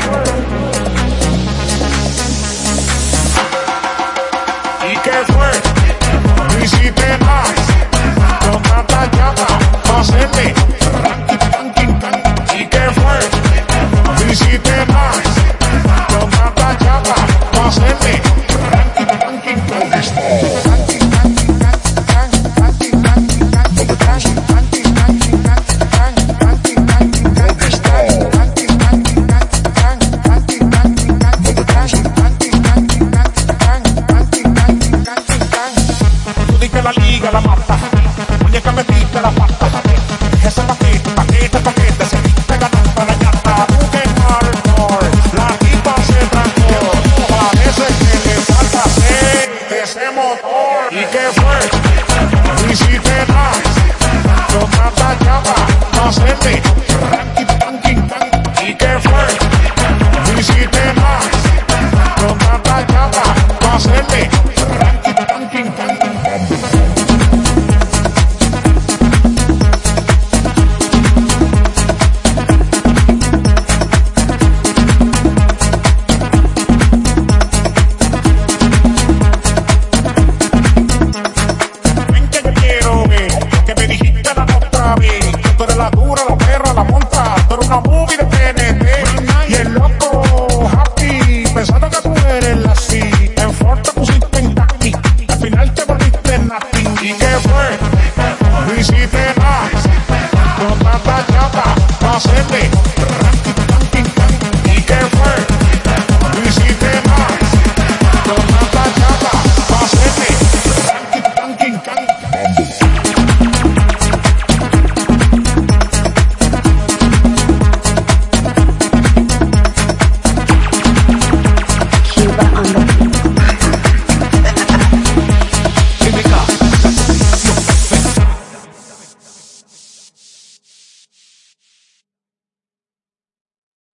thank la mata. Muñeca metiste la pata. Esa paquete, paquete, paquete. Se viste ganando la llanta. Tú que hardcore. La tipa se trancó. Parece que le falta aceite ese motor. ¿Y qué fue? Hiciste nada. Yo mata llama. No sé acabou.